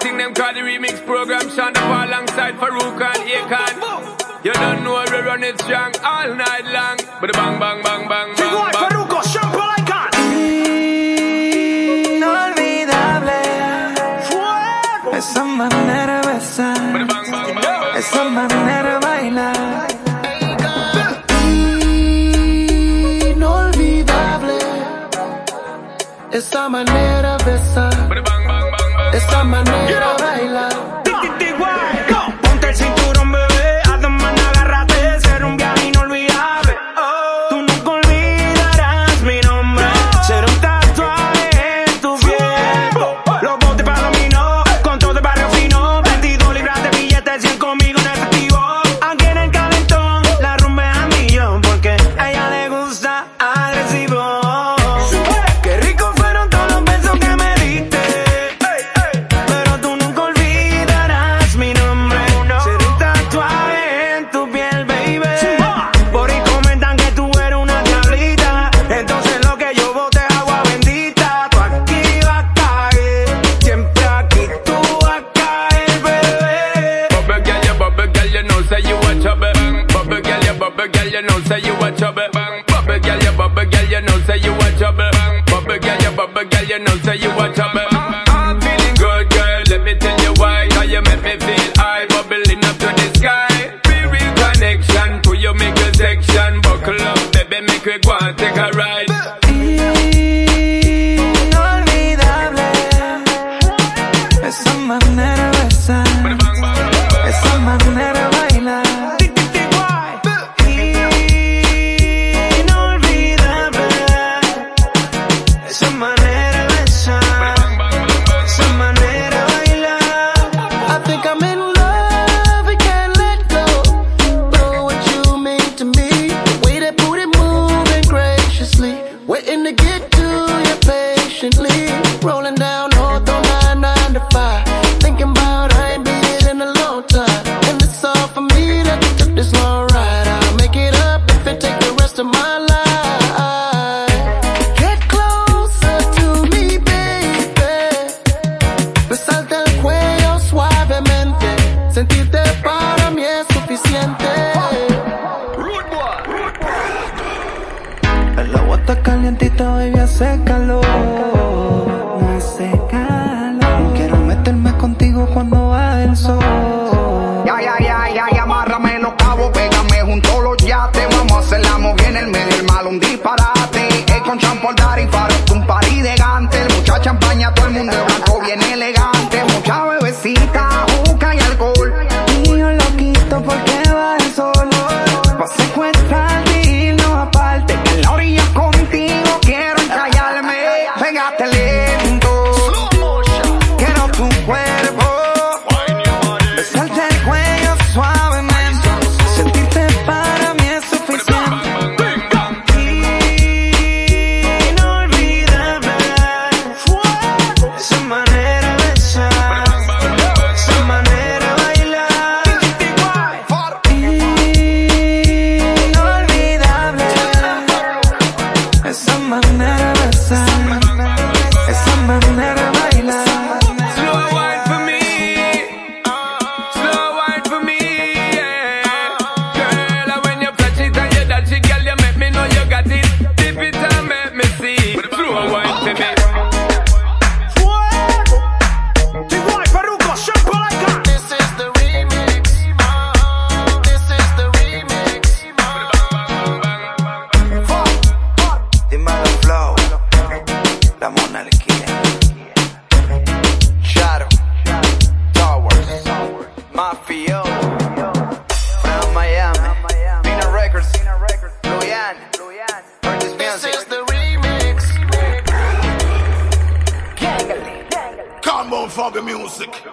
thing them call the remix program. Sean up alongside Farruko and Akon. You don't know we run it strong all night long. But bang, bang, bang, bang, bang, Igual, bang. Sean Paul Akon. Inolvidable Fuego. esa manera de besar, But bang, bang, bang, bang. esa manera de bailar. Inolvidable esa manera de besar, But bang, bang, bang, bang. esa manera de you know say you a trouble. Bubble girl, you bubble girl, you know say you a trouble. Bubble girl, you bubble girl, you know say you a trouble. Ah, I'm feeling good, girl. Let me tell you why. Cause you make me feel high, bubbling up to the sky. Be real connection to your middle section. Buckle up, baby, make we go suficiente. El agua está calientita, baby, hace calor. Hace calor. Quiero meterme contigo cuando va el sol. Ya, ya, ya, ya, ya, amárrame los cabos, pégame junto los yates. Vamos a hacer la movida en el medio del mal, un disparate. Es con champol dar y faro, un party de gante. Mucha champaña, todo el mundo blanco, bien elegante. Mucha la monarquía. Shadow, Towers, Mafio, from Miami, Pina Records, Luyan, Purchase This is the remix. Come on, fuck music.